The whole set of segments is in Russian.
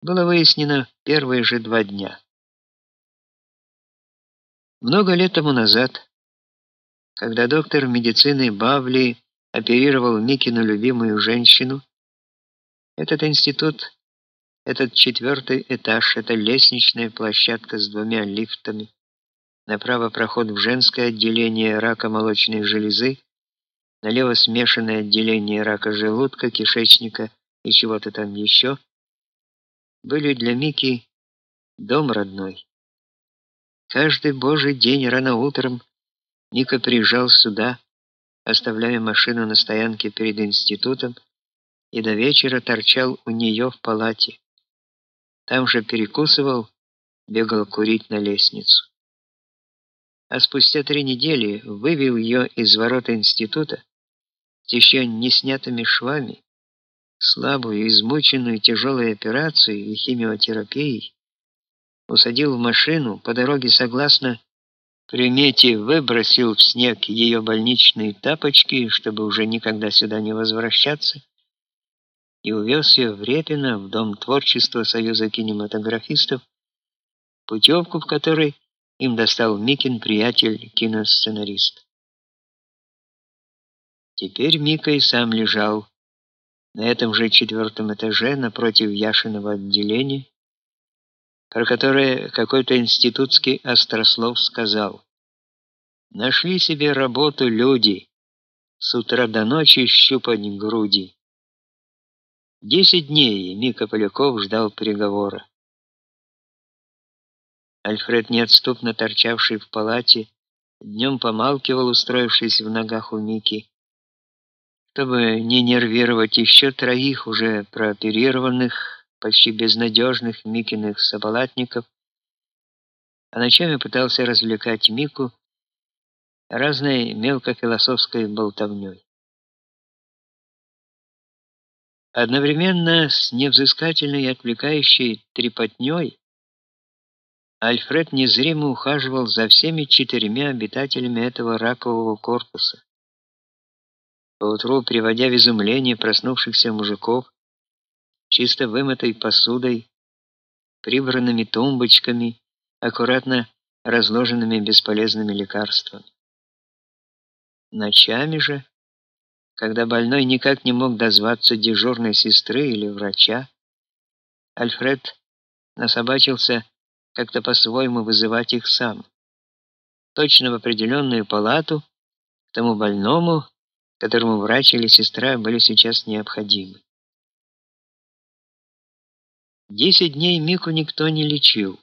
было выяснено первые же два дня. Много лет тому назад, когда доктор медицины Бавли оперировал Микину любимую женщину, этот институт, этот четвертый этаж, эта лестничная площадка с двумя лифтами, направо проход в женское отделение рака молочной железы, налево смешанное отделение рака желудка, кишечника и чего-то там еще, были для Мики дом родной. Каждый божий день рано утром Мика приезжал сюда, оставляя машину на стоянке перед институтом, и до вечера торчал у нее в палате. Там же перекусывал, бегал курить на лестницу. А спустя три недели вывел ее из ворот института с еще не снятыми швами, слабую, измученную тяжелой операцией и химиотерапией, усадил в машину, по дороге согласно примете выбросил в снег ее больничные тапочки, чтобы уже никогда сюда не возвращаться, и увез ее в Репино, в Дом творчества Союза кинематографистов, путевку в которой им достал Микин приятель, киносценарист. Теперь Мика и сам лежал на этом же четвертом этаже напротив Яшиного отделения, про которое какой-то институтский острослов сказал: "Нашли себе работу люди, с утра до ночи щупать груди". Десять дней Мика Поляков ждал приговора. Альфред, неотступно торчавший в палате, днем помалкивал, устроившись в ногах у Мики, чтобы не нервировать еще троих уже прооперированных почти безнадежных Микиных соболатников, а ночами пытался развлекать Мику разной мелкофилософской болтовней. Одновременно с невзыскательной и отвлекающей трепотней Альфред незримо ухаживал за всеми четырьмя обитателями этого ракового корпуса. Поутру, приводя в изумление проснувшихся мужиков, чисто вымытой посудой, прибранными тумбочками, аккуратно разложенными бесполезными лекарствами. Ночами же, когда больной никак не мог дозваться дежурной сестры или врача, Альфред насобачился как-то по-своему вызывать их сам. Точно в определенную палату к тому больному, которому врач или сестра были сейчас необходимы. Десять дней Мику никто не лечил.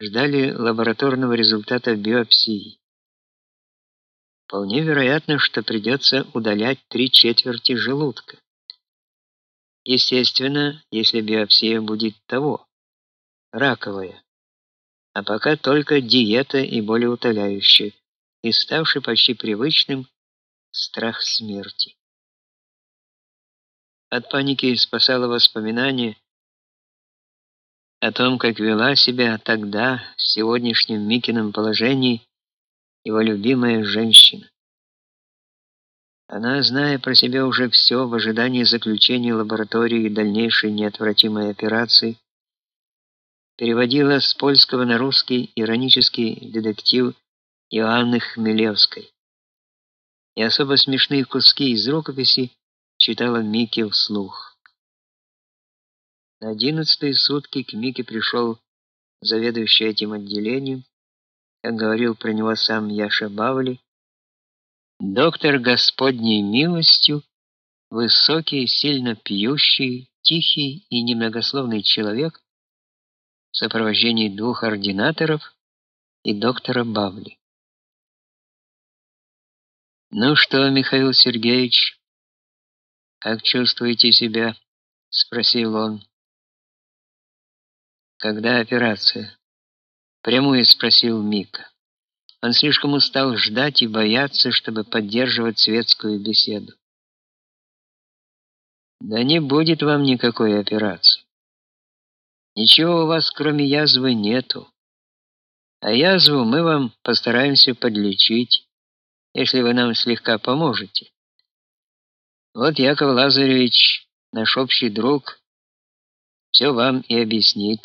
Ждали лабораторного результата биопсии. Вполне вероятно, что придется удалять три четверти желудка. Естественно, если биопсия будет того раковая. А пока только диета и болеутоляющие, и ставший почти привычным страх смерти. От паники спасало воспоминание о том, как вела себя тогда в сегодняшнем Микином положении его любимая женщина. Она, зная про себя уже все в ожидании заключения лаборатории и дальнейшей неотвратимой операции, переводила с польского на русский иронический детектив Иоанны Хмелевской. И особо смешные куски из рукописи читала Микки вслух. На одиннадцатые сутки к Мике пришел заведующий этим отделением, как говорил про него сам Яша Бавли, доктор Господней милостью, высокий, сильно пьющий, тихий и немногословный человек в сопровождении двух ординаторов и доктора Бавли. Ну что, Михаил Сергеевич, как чувствуете себя? спросил он. Когда операция? Прямую спросил Мика. Он слишком устал ждать и бояться, чтобы поддерживать светскую беседу. Да не будет вам никакой операции. Ничего у вас, кроме язвы, нету. А язву мы вам постараемся подлечить, если вы нам слегка поможете. Вот Яков Лазаревич, наш общий друг, все вам и объяснит.